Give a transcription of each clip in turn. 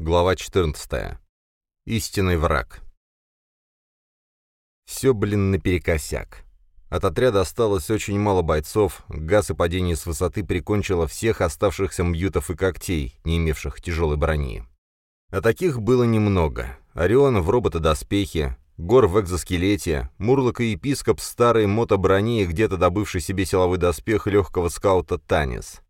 Глава 14. Истинный враг. Все, блин, наперекосяк. От отряда осталось очень мало бойцов, газ и падение с высоты прикончило всех оставшихся мьютов и когтей, не имевших тяжелой брони. А таких было немного. Орион в робота-доспехе, Гор в экзоскелете, Мурлок и епископ старой мотоброни и где-то добывший себе силовой доспех легкого скаута Танис.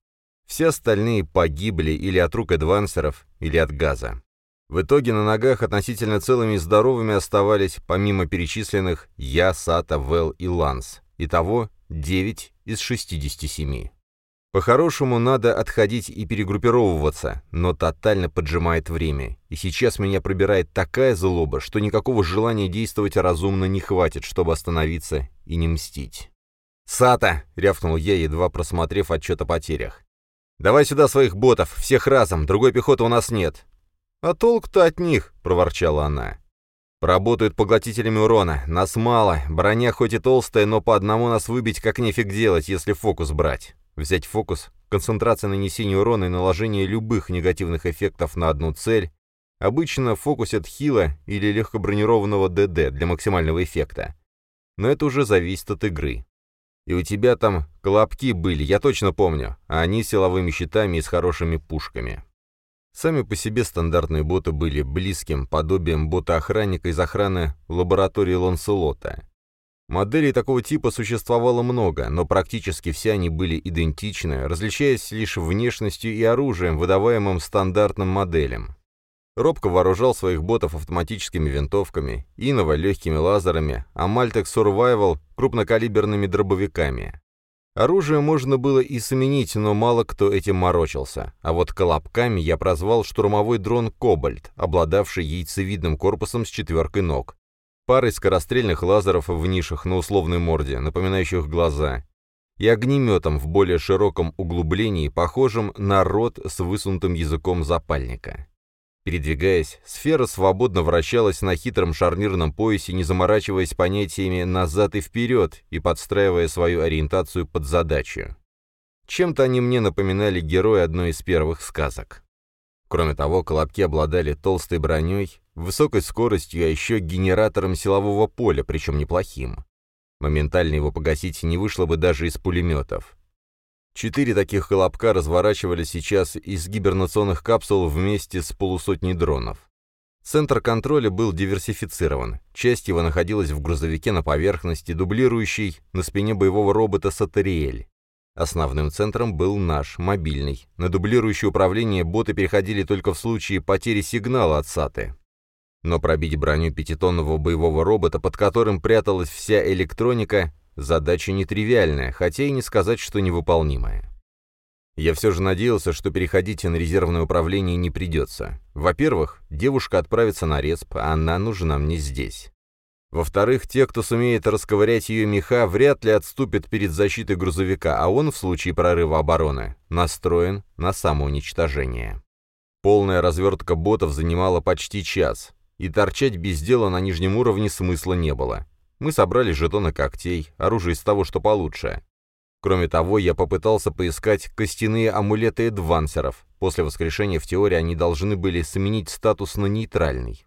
Все остальные погибли или от рук адвансеров, или от газа. В итоге на ногах относительно целыми и здоровыми оставались, помимо перечисленных, я, Сата, Вэл и Ланс. Итого 9 из 67. По-хорошему, надо отходить и перегруппировываться, но тотально поджимает время. И сейчас меня пробирает такая злоба, что никакого желания действовать разумно не хватит, чтобы остановиться и не мстить. «Сата!» — рявкнул я, едва просмотрев отчет о потерях. «Давай сюда своих ботов, всех разом, другой пехоты у нас нет». «А толк-то от них», — проворчала она. «Работают поглотителями урона, нас мало, броня хоть и толстая, но по одному нас выбить как нефиг делать, если фокус брать. Взять фокус, концентрация нанесения урона и наложение любых негативных эффектов на одну цель, обычно фокусят хила или легкобронированного ДД для максимального эффекта. Но это уже зависит от игры. И у тебя там колобки были, я точно помню, а они силовыми щитами и с хорошими пушками. Сами по себе стандартные боты были близким подобием бота-охранника из охраны лаборатории Ланселота. Моделей такого типа существовало много, но практически все они были идентичны, различаясь лишь внешностью и оружием, выдаваемым стандартным моделям. Робко вооружал своих ботов автоматическими винтовками, Инова — легкими лазерами, а Мальтек Survival — крупнокалиберными дробовиками. Оружие можно было и заменить, но мало кто этим морочился. А вот колобками я прозвал штурмовой дрон «Кобальт», обладавший яйцевидным корпусом с четверкой ног, парой скорострельных лазеров в нишах на условной морде, напоминающих глаза, и огнеметом в более широком углублении, похожим на рот с высунутым языком запальника. Передвигаясь, сфера свободно вращалась на хитром шарнирном поясе, не заморачиваясь понятиями «назад» и «вперед» и подстраивая свою ориентацию под задачу. Чем-то они мне напоминали героя одной из первых сказок. Кроме того, колобки обладали толстой броней, высокой скоростью, а еще генератором силового поля, причем неплохим. Моментально его погасить не вышло бы даже из пулеметов. Четыре таких колобка разворачивали сейчас из гибернационных капсул вместе с полусотней дронов. Центр контроля был диверсифицирован. Часть его находилась в грузовике на поверхности, дублирующей на спине боевого робота Сатериэль. Основным центром был наш, мобильный. На дублирующее управление боты переходили только в случае потери сигнала от САТы. Но пробить броню пятитонного боевого робота, под которым пряталась вся электроника, Задача нетривиальная, хотя и не сказать, что невыполнимая. Я все же надеялся, что переходить на резервное управление не придется. Во-первых, девушка отправится на респ, а она нужна мне здесь. Во-вторых, те, кто сумеет расковырять ее меха, вряд ли отступят перед защитой грузовика, а он в случае прорыва обороны настроен на самоуничтожение. Полная развертка ботов занимала почти час, и торчать без дела на нижнем уровне смысла не было. Мы собрали жетоны когтей, оружие из того, что получше. Кроме того, я попытался поискать костяные амулеты эдвансеров. После воскрешения в теории они должны были сменить статус на нейтральный.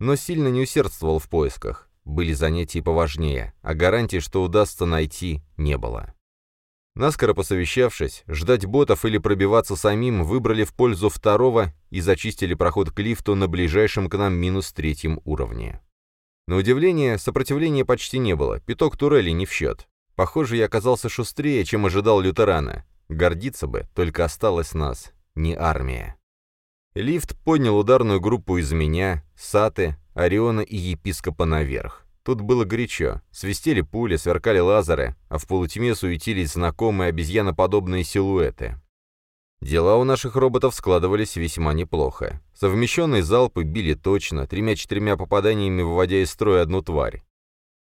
Но сильно не усердствовал в поисках. Были занятия поважнее, а гарантии, что удастся найти, не было. Наскоро посовещавшись, ждать ботов или пробиваться самим, выбрали в пользу второго и зачистили проход к лифту на ближайшем к нам минус третьем уровне. На удивление, сопротивления почти не было, пяток турелей не в счет. Похоже, я оказался шустрее, чем ожидал лютерана. Гордиться бы, только осталось нас, не армия. Лифт поднял ударную группу из меня, Саты, Ориона и епископа наверх. Тут было горячо. Свистели пули, сверкали лазеры, а в полутьме суетились знакомые обезьяноподобные силуэты. Дела у наших роботов складывались весьма неплохо. Совмещенные залпы били точно, тремя-четырьмя попаданиями выводя из строя одну тварь.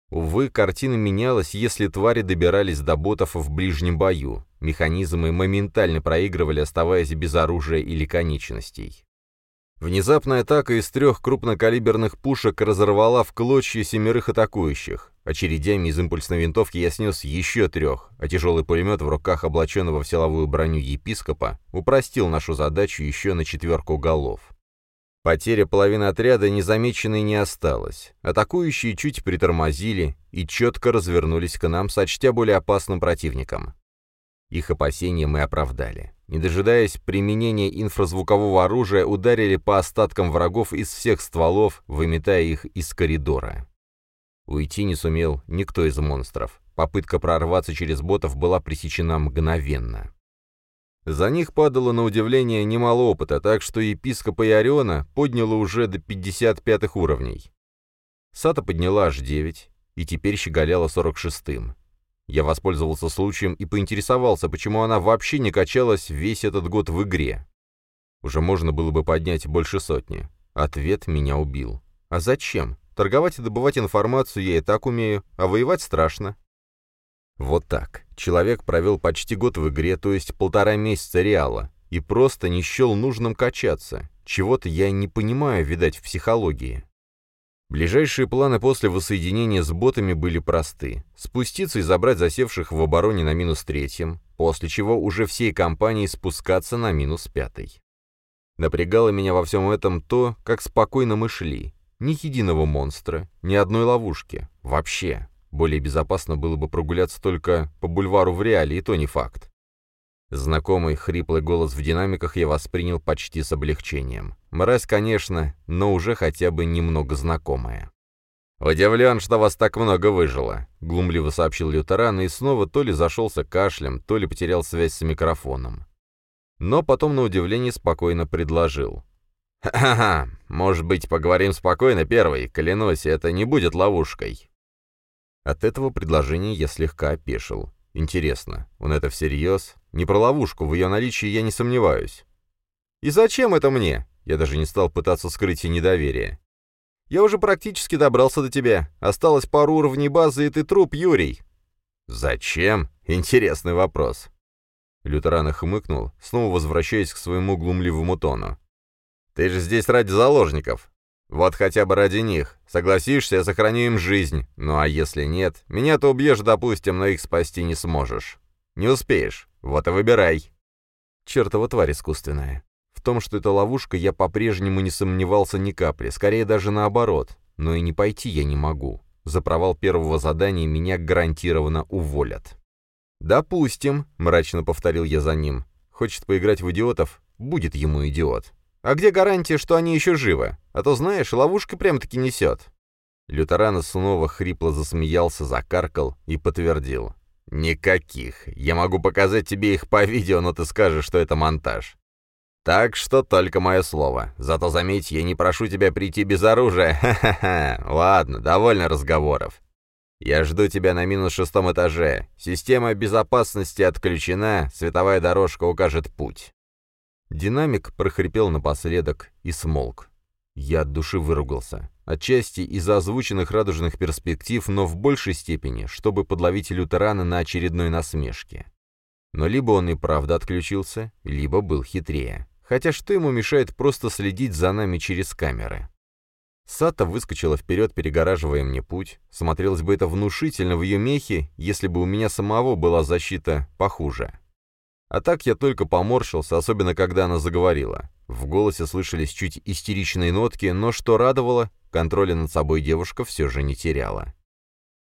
Увы, картина менялась, если твари добирались до ботов в ближнем бою. Механизмы моментально проигрывали, оставаясь без оружия или конечностей. Внезапная атака из трех крупнокалиберных пушек разорвала в клочья семерых атакующих. Очередями из импульсной винтовки я снес еще трех, а тяжелый пулемет в руках облаченного в силовую броню епископа упростил нашу задачу еще на четверку голов. Потеря половины отряда незамеченной не осталась. Атакующие чуть притормозили и четко развернулись к нам, сочтя более опасным противником. Их опасения мы оправдали. Не дожидаясь применения инфразвукового оружия, ударили по остаткам врагов из всех стволов, выметая их из коридора. Уйти не сумел никто из монстров. Попытка прорваться через ботов была пресечена мгновенно. За них падало на удивление немало опыта, так что епископа Иориона подняло уже до 55 уровней. Сата подняла аж 9, и теперь щеголяла 46-м. Я воспользовался случаем и поинтересовался, почему она вообще не качалась весь этот год в игре. Уже можно было бы поднять больше сотни. Ответ меня убил. А зачем? Торговать и добывать информацию я и так умею, а воевать страшно. Вот так. Человек провел почти год в игре, то есть полтора месяца реала, и просто не счел нужным качаться. Чего-то я не понимаю, видать, в психологии. Ближайшие планы после воссоединения с ботами были просты. Спуститься и забрать засевших в обороне на минус третьем, после чего уже всей компанией спускаться на минус пятой. Напрягало меня во всем этом то, как спокойно мы шли. Ни единого монстра, ни одной ловушки. Вообще. Более безопасно было бы прогуляться только по бульвару в реале, и то не факт. Знакомый хриплый голос в динамиках я воспринял почти с облегчением. Мразь, конечно, но уже хотя бы немного знакомая. «Удивлен, что вас так много выжило», — глумливо сообщил Лютеран и снова то ли зашелся кашлем, то ли потерял связь с микрофоном. Но потом на удивление спокойно предложил. «Ха-ха, может быть, поговорим спокойно первый, клянусь, это не будет ловушкой». От этого предложения я слегка опешил. Интересно, он это всерьез? Не про ловушку, в ее наличии я не сомневаюсь. «И зачем это мне?» Я даже не стал пытаться скрыть и недоверие. «Я уже практически добрался до тебя. Осталось пару уровней базы, и ты труп, Юрий». «Зачем?» Интересный вопрос. Лютеран хмыкнул, снова возвращаясь к своему глумливому тону. «Ты же здесь ради заложников. Вот хотя бы ради них. Согласишься, я сохраню им жизнь. Ну а если нет, меня ты убьешь, допустим, но их спасти не сможешь. Не успеешь. Вот и выбирай. Чертова тварь искусственная. В том, что это ловушка, я по-прежнему не сомневался ни капли, скорее даже наоборот. Но и не пойти я не могу. За провал первого задания меня гарантированно уволят. «Допустим», — мрачно повторил я за ним. «Хочет поиграть в идиотов? Будет ему идиот. А где гарантия, что они еще живы? А то, знаешь, ловушка прям-таки несет». Лютеран снова хрипло засмеялся, закаркал и подтвердил. «Никаких. Я могу показать тебе их по видео, но ты скажешь, что это монтаж. Так что только мое слово. Зато заметь, я не прошу тебя прийти без оружия. Ха-ха-ха. Ладно, довольно разговоров. Я жду тебя на минус шестом этаже. Система безопасности отключена, световая дорожка укажет путь. Динамик прохрипел напоследок и смолк. Я от души выругался. Отчасти из-за озвученных радужных перспектив, но в большей степени, чтобы подловить лютерана на очередной насмешке. Но либо он и правда отключился, либо был хитрее. Хотя что ему мешает просто следить за нами через камеры? Сата выскочила вперед, перегораживая мне путь. Смотрелось бы это внушительно в ее мехе, если бы у меня самого была защита похуже. А так я только поморщился, особенно когда она заговорила. В голосе слышались чуть истеричные нотки, но что радовало, контроля над собой девушка все же не теряла.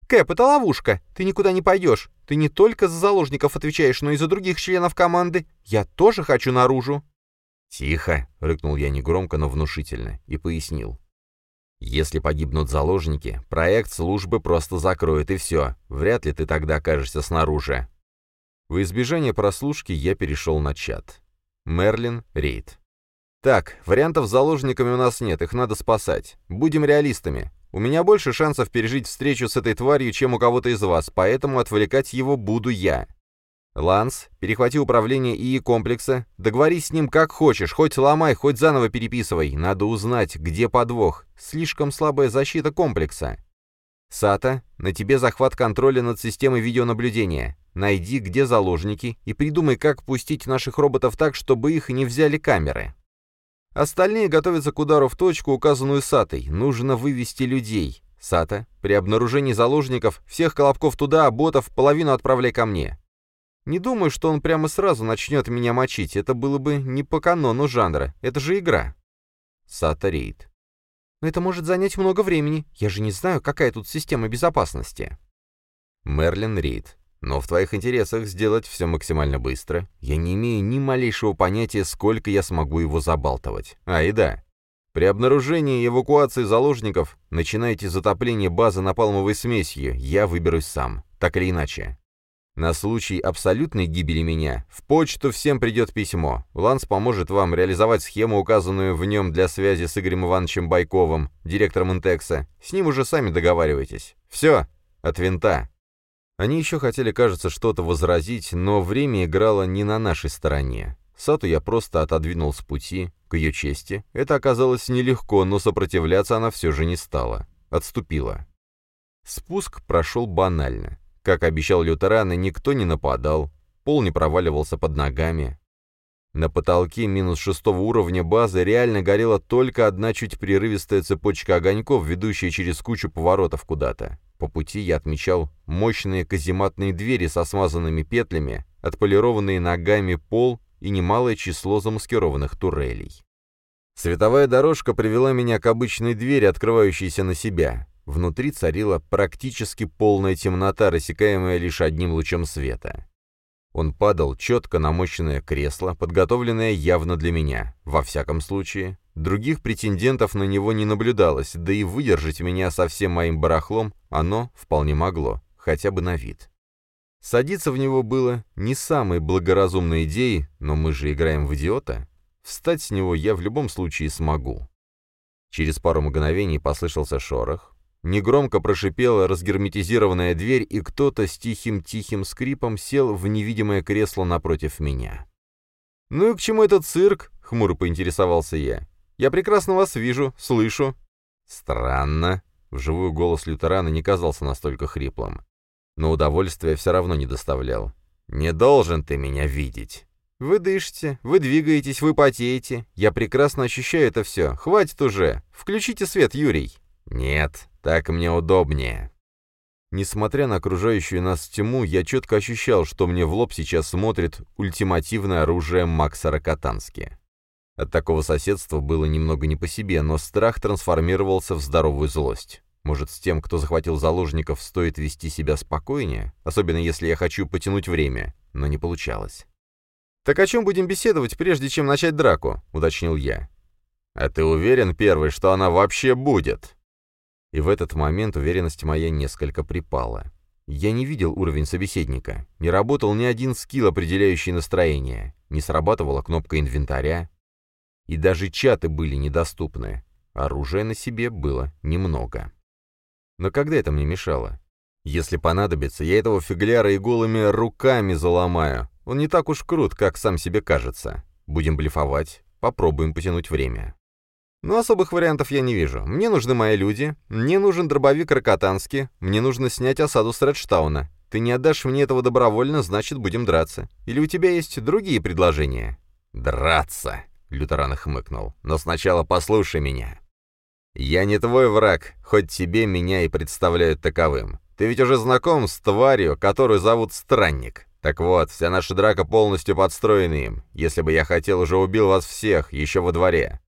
«Кэп, это ловушка! Ты никуда не пойдешь! Ты не только за заложников отвечаешь, но и за других членов команды! Я тоже хочу наружу!» «Тихо!» — рыкнул я негромко, но внушительно, и пояснил. «Если погибнут заложники, проект службы просто закроют, и все. Вряд ли ты тогда окажешься снаружи. В избежание прослушки я перешел на чат. Мерлин, рейд. Так, вариантов с заложниками у нас нет, их надо спасать. Будем реалистами. У меня больше шансов пережить встречу с этой тварью, чем у кого-то из вас, поэтому отвлекать его буду я. Ланс, перехвати управление ИИ комплекса, договорись с ним как хочешь, хоть ломай, хоть заново переписывай. Надо узнать, где подвох. Слишком слабая защита комплекса. Сата, на тебе захват контроля над системой видеонаблюдения. Найди, где заложники, и придумай, как пустить наших роботов так, чтобы их не взяли камеры. Остальные готовятся к удару в точку, указанную Сатой. Нужно вывести людей. Сата, при обнаружении заложников, всех колобков туда, а ботов половину отправляй ко мне. Не думаю, что он прямо сразу начнет меня мочить. Это было бы не по канону жанра. Это же игра. Сата Рейд. «Но это может занять много времени. Я же не знаю, какая тут система безопасности». Мерлин Рейд. Но в твоих интересах сделать все максимально быстро. Я не имею ни малейшего понятия, сколько я смогу его забалтывать. А, и да. При обнаружении и эвакуации заложников начинайте затопление базы напалмовой смесью, я выберусь сам. Так или иначе. На случай абсолютной гибели меня в почту всем придет письмо. Ланс поможет вам реализовать схему, указанную в нем для связи с Игорем Ивановичем Байковым, директором Интекса. С ним уже сами договаривайтесь. Все, от винта. Они еще хотели, кажется, что-то возразить, но время играло не на нашей стороне. Сату я просто отодвинул с пути, к ее чести. Это оказалось нелегко, но сопротивляться она все же не стала. Отступила. Спуск прошел банально. Как обещал лютераны, никто не нападал, пол не проваливался под ногами. На потолке минус шестого уровня базы реально горела только одна чуть прерывистая цепочка огоньков, ведущая через кучу поворотов куда-то. По пути я отмечал мощные казематные двери со смазанными петлями, отполированные ногами пол и немалое число замаскированных турелей. Световая дорожка привела меня к обычной двери, открывающейся на себя. Внутри царила практически полная темнота, рассекаемая лишь одним лучом света. Он падал четко на мощное кресло, подготовленное явно для меня. Во всяком случае, других претендентов на него не наблюдалось, да и выдержать меня со всем моим барахлом оно вполне могло, хотя бы на вид. Садиться в него было не самой благоразумной идеей, но мы же играем в идиота. Встать с него я в любом случае смогу. Через пару мгновений послышался шорох, Негромко прошипела разгерметизированная дверь, и кто-то с тихим-тихим скрипом сел в невидимое кресло напротив меня. «Ну и к чему этот цирк?» — хмуро поинтересовался я. «Я прекрасно вас вижу, слышу». «Странно». Вживую голос лютерана не казался настолько хриплым. Но удовольствия все равно не доставлял. «Не должен ты меня видеть». «Вы дышите, вы двигаетесь, вы потеете. Я прекрасно ощущаю это все. Хватит уже. Включите свет, Юрий». «Нет, так мне удобнее». Несмотря на окружающую нас тьму, я четко ощущал, что мне в лоб сейчас смотрит ультимативное оружие Макса Рокотански. От такого соседства было немного не по себе, но страх трансформировался в здоровую злость. Может, с тем, кто захватил заложников, стоит вести себя спокойнее, особенно если я хочу потянуть время, но не получалось. «Так о чем будем беседовать, прежде чем начать драку?» — уточнил я. «А ты уверен, первый, что она вообще будет?» И в этот момент уверенность моя несколько припала. Я не видел уровень собеседника, не работал ни один скилл, определяющий настроение, не срабатывала кнопка инвентаря, и даже чаты были недоступны. Оружия на себе было немного. Но когда это мне мешало? Если понадобится, я этого фигляра и голыми руками заломаю. Он не так уж крут, как сам себе кажется. Будем блефовать, попробуем потянуть время. Но особых вариантов я не вижу. Мне нужны мои люди, мне нужен дробовик Рокотанский, мне нужно снять осаду с Редштауна. Ты не отдашь мне этого добровольно, значит, будем драться. Или у тебя есть другие предложения?» «Драться!» — Лютеран хмыкнул. «Но сначала послушай меня. Я не твой враг, хоть тебе меня и представляют таковым. Ты ведь уже знаком с тварью, которую зовут Странник. Так вот, вся наша драка полностью подстроена им. Если бы я хотел, уже убил вас всех, еще во дворе.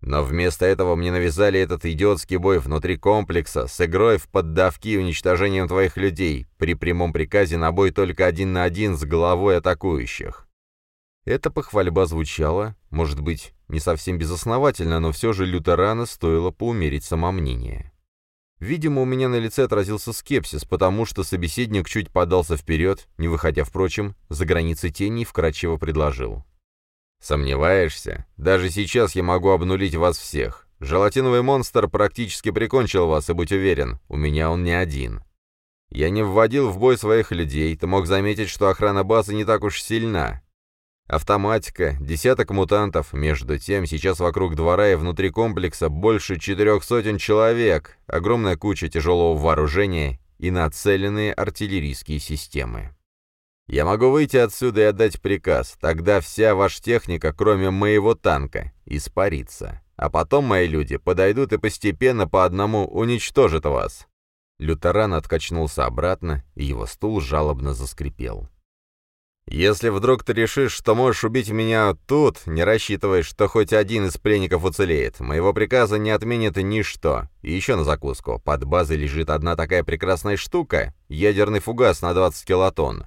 Но вместо этого мне навязали этот идиотский бой внутри комплекса с игрой в поддавки и уничтожением твоих людей, при прямом приказе на бой только один на один с головой атакующих. Эта похвальба звучала, может быть, не совсем безосновательно, но все же лютерана стоило поумерить самомнение. Видимо, у меня на лице отразился скепсис, потому что собеседник чуть подался вперед, не выходя, впрочем, за границы тени и вкратчиво предложил. «Сомневаешься? Даже сейчас я могу обнулить вас всех. Желатиновый монстр практически прикончил вас, и будь уверен, у меня он не один. Я не вводил в бой своих людей, ты мог заметить, что охрана базы не так уж сильна. Автоматика, десяток мутантов, между тем, сейчас вокруг двора и внутри комплекса больше четырех сотен человек, огромная куча тяжелого вооружения и нацеленные артиллерийские системы. Я могу выйти отсюда и отдать приказ, тогда вся ваша техника, кроме моего танка, испарится. А потом мои люди подойдут и постепенно по одному уничтожат вас». Лютеран откачнулся обратно, и его стул жалобно заскрипел. Если вдруг ты решишь, что можешь убить меня тут, не рассчитывая, что хоть один из пленников уцелеет, моего приказа не отменит ничто. И еще на закуску. Под базой лежит одна такая прекрасная штука — ядерный фугас на 20 килотонн.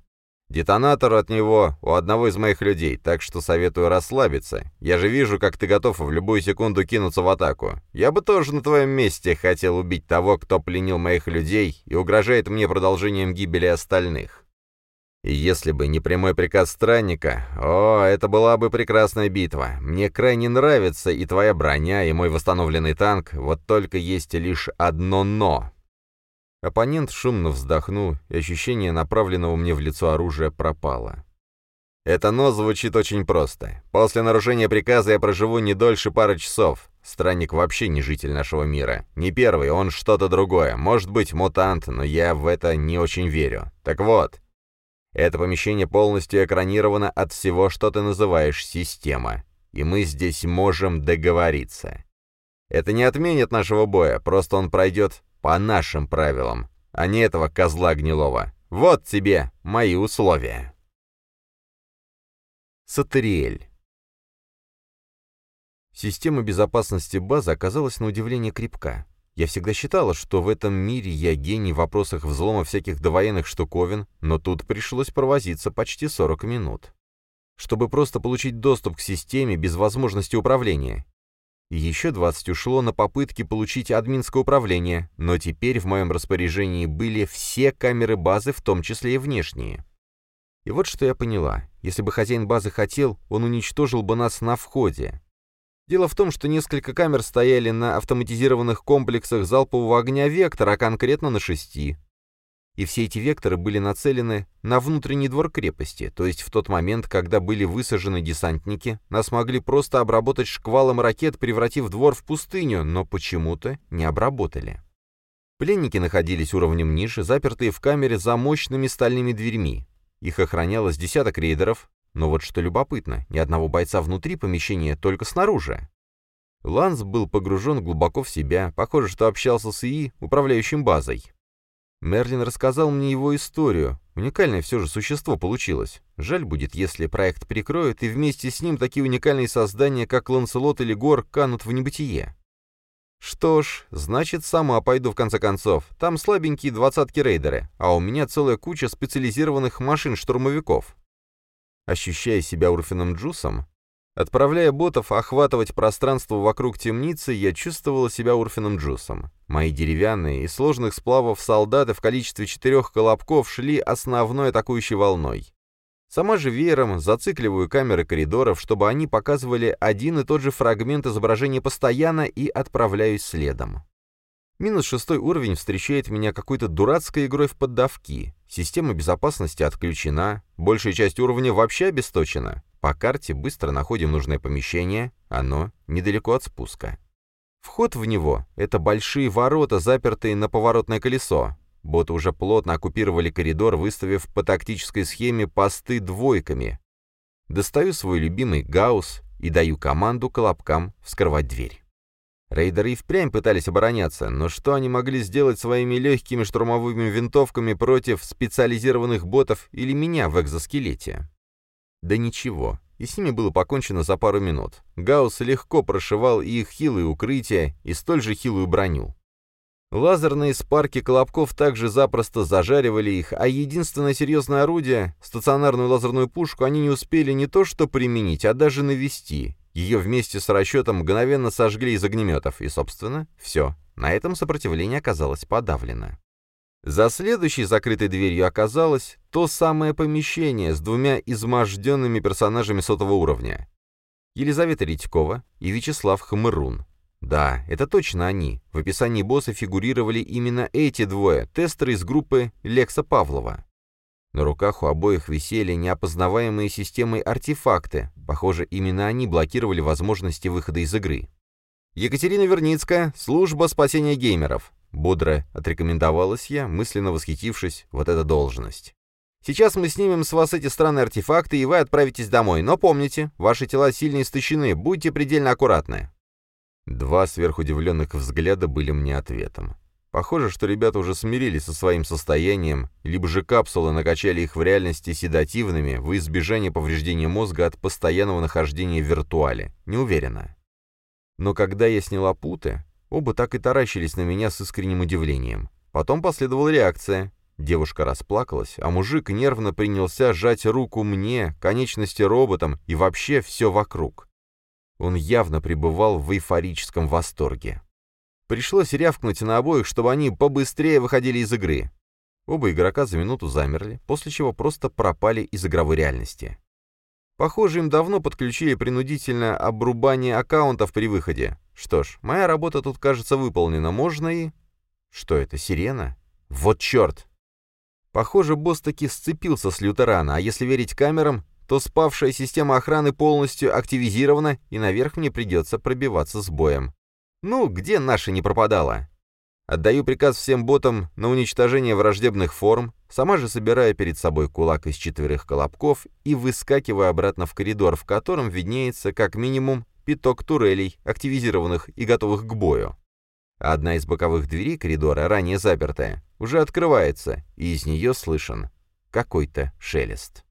Детонатор от него у одного из моих людей, так что советую расслабиться. Я же вижу, как ты готов в любую секунду кинуться в атаку. Я бы тоже на твоем месте хотел убить того, кто пленил моих людей и угрожает мне продолжением гибели остальных. И если бы не прямой приказ странника, о, это была бы прекрасная битва. Мне крайне нравится и твоя броня, и мой восстановленный танк, вот только есть лишь одно «но». Оппонент шумно вздохнул, и ощущение направленного мне в лицо оружия пропало. Это «но» звучит очень просто. После нарушения приказа я проживу не дольше пары часов. Странник вообще не житель нашего мира. Не первый, он что-то другое. Может быть, мутант, но я в это не очень верю. Так вот, это помещение полностью экранировано от всего, что ты называешь система. И мы здесь можем договориться. Это не отменит нашего боя, просто он пройдет по нашим правилам, а не этого козла гнилого. Вот тебе мои условия. Сатериэль Система безопасности базы оказалась на удивление крепка. Я всегда считала, что в этом мире я гений в вопросах взлома всяких довоенных штуковин, но тут пришлось провозиться почти 40 минут. Чтобы просто получить доступ к системе без возможности управления. Еще 20 ушло на попытки получить админское управление, но теперь в моем распоряжении были все камеры базы, в том числе и внешние. И вот что я поняла. Если бы хозяин базы хотел, он уничтожил бы нас на входе. Дело в том, что несколько камер стояли на автоматизированных комплексах залпового огня «Вектор», а конкретно на шести. И все эти векторы были нацелены на внутренний двор крепости, то есть в тот момент, когда были высажены десантники, нас могли просто обработать шквалом ракет, превратив двор в пустыню, но почему-то не обработали. Пленники находились уровнем ниже, запертые в камере за мощными стальными дверьми. Их охранялось десяток рейдеров, но вот что любопытно, ни одного бойца внутри помещения, только снаружи. Ланс был погружен глубоко в себя, похоже, что общался с ИИ, управляющим базой. Мерлин рассказал мне его историю. Уникальное все же существо получилось. Жаль будет, если проект прикроют, и вместе с ним такие уникальные создания, как Ланселот или Гор, канут в небытие. Что ж, значит, сама пойду в конце концов. Там слабенькие двадцатки рейдеры, а у меня целая куча специализированных машин-штурмовиков. Ощущая себя Урфином Джусом, отправляя ботов охватывать пространство вокруг темницы, я чувствовала себя Урфином Джусом. Мои деревянные и сложных сплавов солдаты в количестве четырех колобков шли основной атакующей волной. Сама же веером зацикливаю камеры коридоров, чтобы они показывали один и тот же фрагмент изображения постоянно и отправляюсь следом. Минус шестой уровень встречает меня какой-то дурацкой игрой в поддавки. Система безопасности отключена, большая часть уровня вообще обесточена. По карте быстро находим нужное помещение, оно недалеко от спуска. Вход в него — это большие ворота, запертые на поворотное колесо. Боты уже плотно оккупировали коридор, выставив по тактической схеме посты двойками. Достаю свой любимый гаусс и даю команду колобкам вскрывать дверь. Рейдеры и впрямь пытались обороняться, но что они могли сделать своими легкими штурмовыми винтовками против специализированных ботов или меня в экзоскелете? Да ничего, и с ними было покончено за пару минут. Гаусс легко прошивал и их хилые укрытия, и столь же хилую броню. Лазерные спарки колобков также запросто зажаривали их, а единственное серьезное орудие, стационарную лазерную пушку, они не успели не то что применить, а даже навести, ее вместе с расчетом мгновенно сожгли из огнеметов, и, собственно, все. На этом сопротивление оказалось подавлено. За следующей закрытой дверью оказалось то самое помещение с двумя изможденными персонажами сотого уровня. Елизавета Редькова и Вячеслав Хмырун. Да, это точно они. В описании босса фигурировали именно эти двое, тестеры из группы Лекса Павлова. На руках у обоих висели неопознаваемые системой артефакты. Похоже, именно они блокировали возможности выхода из игры. «Екатерина Верницкая, служба спасения геймеров», — бодро отрекомендовалась я, мысленно восхитившись вот эта должность. «Сейчас мы снимем с вас эти странные артефакты, и вы отправитесь домой. Но помните, ваши тела сильно истощены, будьте предельно аккуратны». Два сверхудивленных взгляда были мне ответом. Похоже, что ребята уже смирились со своим состоянием, либо же капсулы накачали их в реальности седативными в избежание повреждения мозга от постоянного нахождения в виртуале. Не уверена. Но когда я сняла путы, оба так и таращились на меня с искренним удивлением. Потом последовала реакция. Девушка расплакалась, а мужик нервно принялся сжать руку мне, конечности роботом и вообще все вокруг. Он явно пребывал в эйфорическом восторге. Пришлось рявкнуть на обоих, чтобы они побыстрее выходили из игры. Оба игрока за минуту замерли, после чего просто пропали из игровой реальности. Похоже, им давно подключили принудительное обрубание аккаунтов при выходе. Что ж, моя работа тут, кажется, выполнена. Можно и... Что это, сирена? Вот черт! Похоже, босс таки сцепился с лютерана, а если верить камерам, то спавшая система охраны полностью активизирована, и наверх мне придется пробиваться с боем. Ну, где наша не пропадала? Отдаю приказ всем ботам на уничтожение враждебных форм, сама же собирая перед собой кулак из четверых колобков и выскакиваю обратно в коридор, в котором виднеется как минимум пяток турелей, активизированных и готовых к бою. Одна из боковых дверей коридора, ранее запертая, уже открывается, и из нее слышен какой-то шелест.